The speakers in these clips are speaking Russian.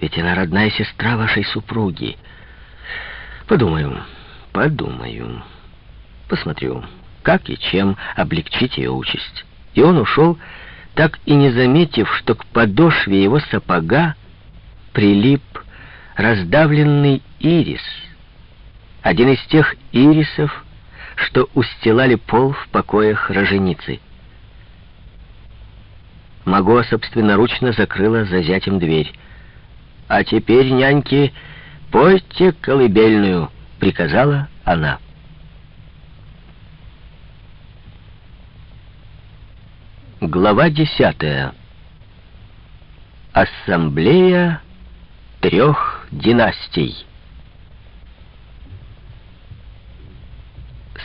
Ведь она родная сестра вашей супруги. Подумаю, подумаю, посмотрю, как и чем облегчить ее участь. И он ушел, так и не заметив, что к подошве его сапога прилип раздавленный ирис, один из тех ирисов, что устилали пол в покоях роженицы. Маго собственноручно закрыла за зятем дверь. «А теперь, няньки, пойте колыбельную», — приказала она. Глава десятая. Ассамблея трех династий.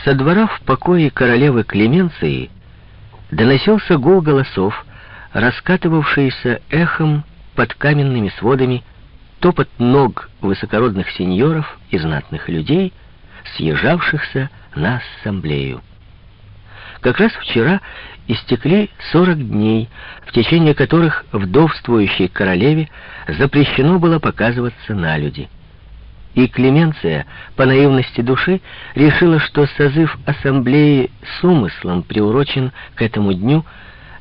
Со двора в покое королевы Клеменции доносился гул голосов, раскатывавшийся эхом под каменными сводами, топот ног высокородных сеньоров и знатных людей, съезжавшихся на ассамблею. Как раз вчера истекли 40 дней, в течение которых вдовствующей королеве запрещено было показываться на люди. И Клеменция, по наивности души, решила, что созыв ассамблеи с умыслом приурочен к этому дню,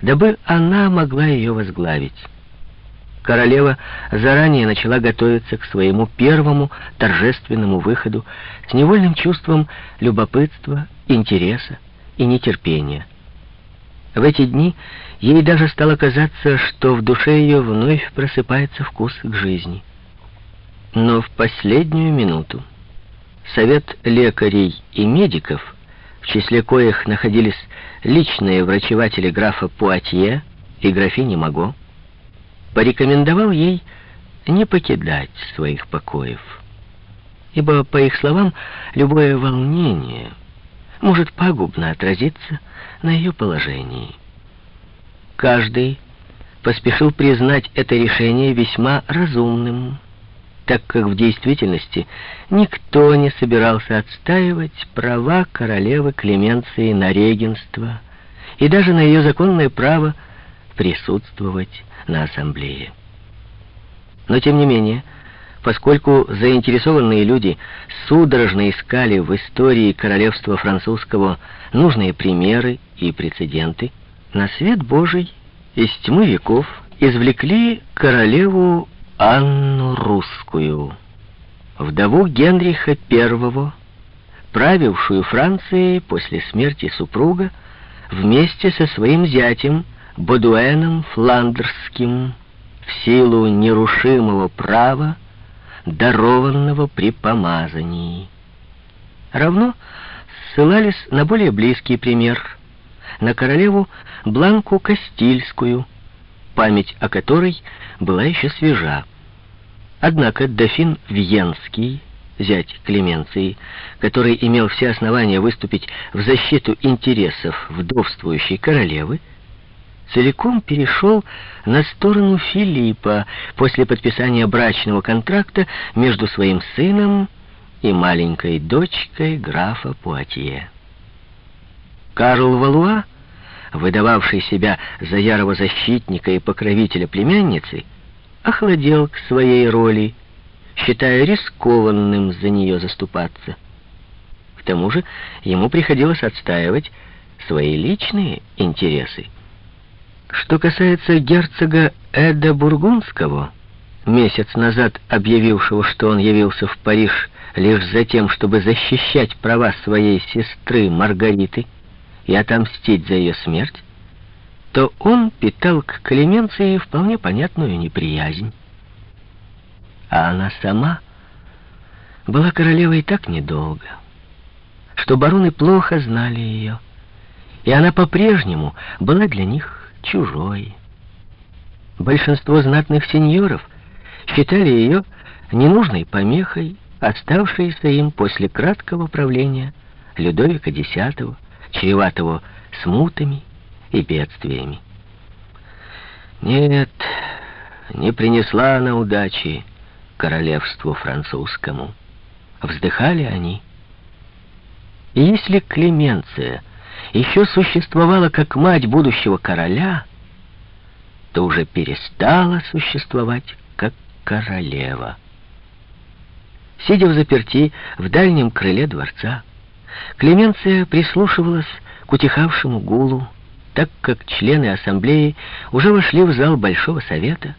дабы она могла ее возглавить. Королева заранее начала готовиться к своему первому торжественному выходу с невольным чувством любопытства, интереса и нетерпения. В эти дни ей даже стало казаться, что в душе ее вновь просыпается вкус к жизни. Но в последнюю минуту совет лекарей и медиков, в числе коих находились личные врачеватели графа Пуатье и графини Маго, порекомендовал ей не покидать своих покоев. Ибо, по их словам, любое волнение может пагубно отразиться на ее положении. Каждый поспешил признать это решение весьма разумным, так как в действительности никто не собирался отстаивать права королевы Клеменции на регенство и даже на ее законное право присутствовать на ассамблее. Но тем не менее, поскольку заинтересованные люди судорожно искали в истории королевства французского нужные примеры и прецеденты, на свет Божий из тьмы веков извлекли королеву Анну Русскую, вдову Генриха I, правившую Францией после смерти супруга вместе со своим зятем Бодуэном Фландерским в силу нерушимого права, дарованного при помазании. Равно ссылались на более близкий пример, на королеву Бланку Кастильскую, память о которой была еще свежа. Однако дофин Вьенский, зять Клеменции, который имел все основания выступить в защиту интересов вдовствующей королевы, целиком перешел на сторону Филиппа после подписания брачного контракта между своим сыном и маленькой дочкой графа Пуатье. Карл Валуа, выдававший себя за ярого защитника и покровителя племянницы, охладел к своей роли, считая рискованным за нее заступаться. К тому же ему приходилось отстаивать свои личные интересы. Что касается герцога Эда Бургундского, месяц назад объявившего, что он явился в Париж лишь за тем, чтобы защищать права своей сестры Маргариты и отомстить за ее смерть, то он питал к Клеменции вполне понятную неприязнь. А она сама была королевой так недолго, что бароны плохо знали ее, и она по-прежнему была для них чужой. Большинство знатных сеньоров считали ее ненужной помехой, оставшейся им после краткого правления Людовика X, чреватого смутами и бедствиями. Нет, не принесла она удачи королевству французскому. Вздыхали они. Если Клеменция еще существовала как мать будущего короля, то уже перестала существовать как королева. Сидя в заперти в дальнем крыле дворца, Клеменция прислушивалась к утихавшему гулу, так как члены ассамблеи уже вошли в зал Большого Совета,